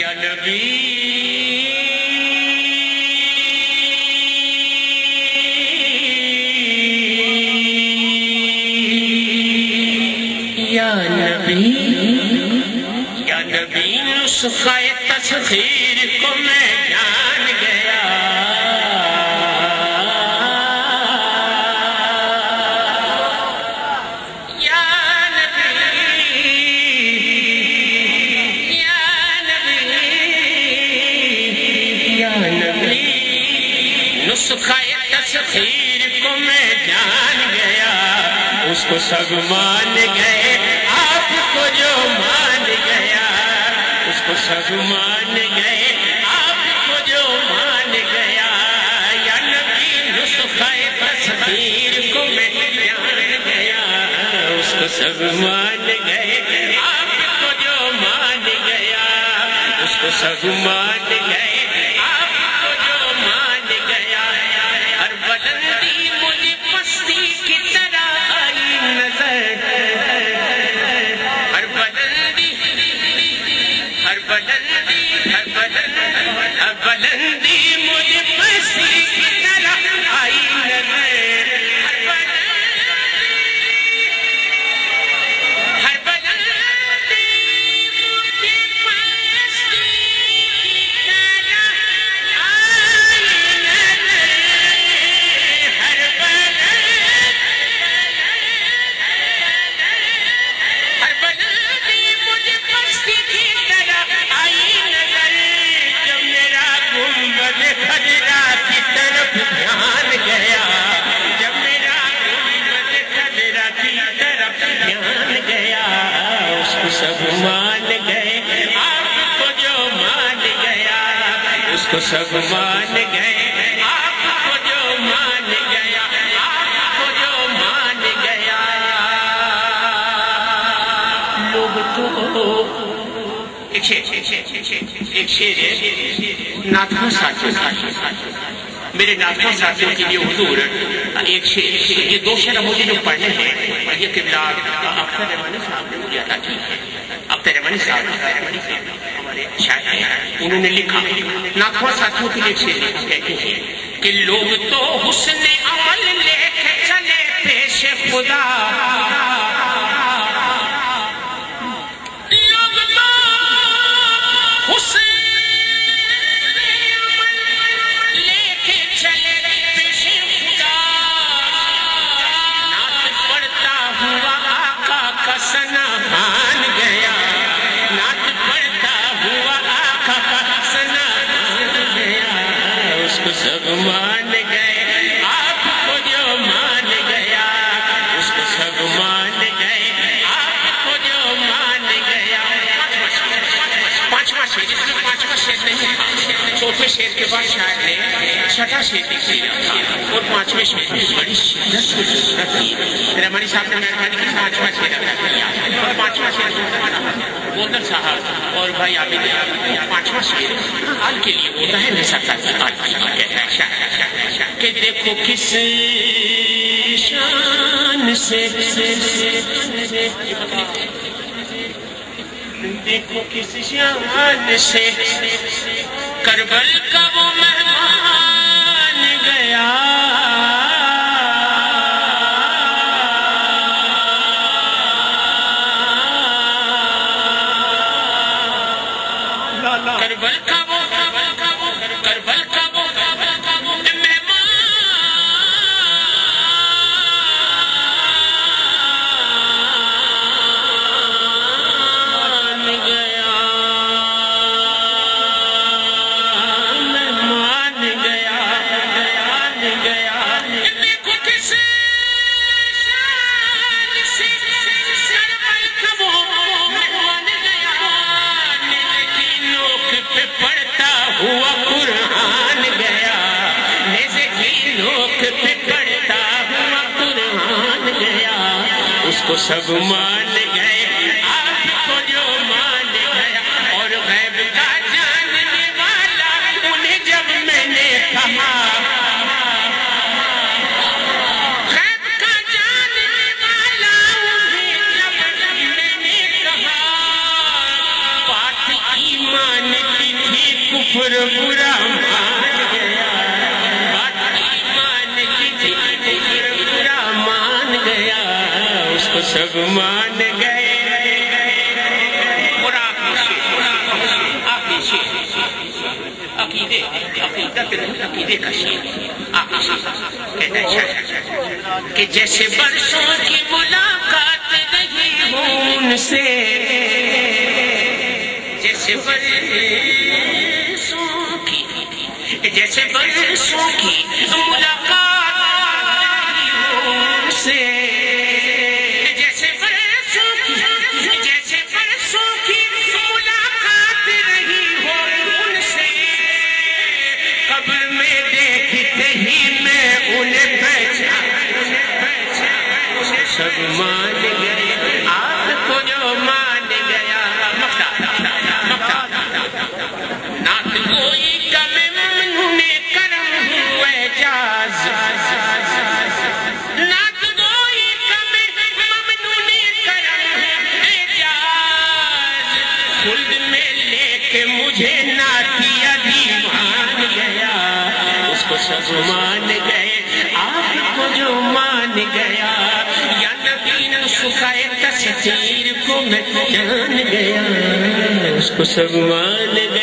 یا نبی یا نبی یا نبی نسخہ تصخیر کو میں جان اس کو سب مان گئے، آپ کو جو مان گیا۔ اس کو سب مان گئے، آپ کو جو مان گیا۔ یا نبی نسخہ تصخیر کو میں جان گیا۔ اس کو سب مان گئے، آپ کو جو مان گیا۔ اس کو سب مان أبلندي کو سب مان گئے آپ کو جو مان گیا آپ کو جو مان گیا۔ لوگ تو ایک شیر، ایک ساتھیوں، میرے ناتھا ساتھیوں کے لیے حضور، ایک شیر۔ یہ دو شیر مجھے جو پڑھنے ہیں، یہ قبلہ اختر رحمانی صاحب نے مجھے عطا کی اختر رحمانی صاحب۔ والے شاعر ہیں انہوں نے لکھا، لاکھوں ساتھیوں کے لیے ایک شیر کہتے ہیں کہ لوگ تو حسن عمل لے کے چلے پیش خدا۔ شیر کے بعد شاعر نے چھٹا شیر لکھ لیا تھا اور پانچویں شیر میں بڑی شدت سے ضرورت تھی رمانی صاحب نے مہربانی کی پانچواں شیر ادا کیا۔ اور پانچواں شیر جو صاحب اور بھائی عابد پانچواں شیر۔ حال کے لیے ہوتا ہے نسا کا کہتا ہے؟ شاعر۔ کہ دیکھو کس شان سے دیکھو کس شان سے کربل کا وہ مہمان گیا۔ کربل کا وہ کو سب مان گئے، آپ کو جو مان گیا اور غیب کا جاننے والا انہیں جب میں نے کہا۔ غیب کا جاننے والا انہیں جب میں نے کہا۔ بات ایمان کفر برا مان گئے۔ عقیدے عقیدت عقیدے کا شیر کہتا ہے کہ جیسے برسوں کی ملاقات نہیں ہوں ان سے، جیسے برسوں کی، جیسے برسوں کی ملاقات نہیں ہوں ان سے۔ سب مان گئے، آپ کو جو مان گیا۔ یا نبی نے سکھائے تصویر کو میں جان گیا۔ اس کو سب مان گیا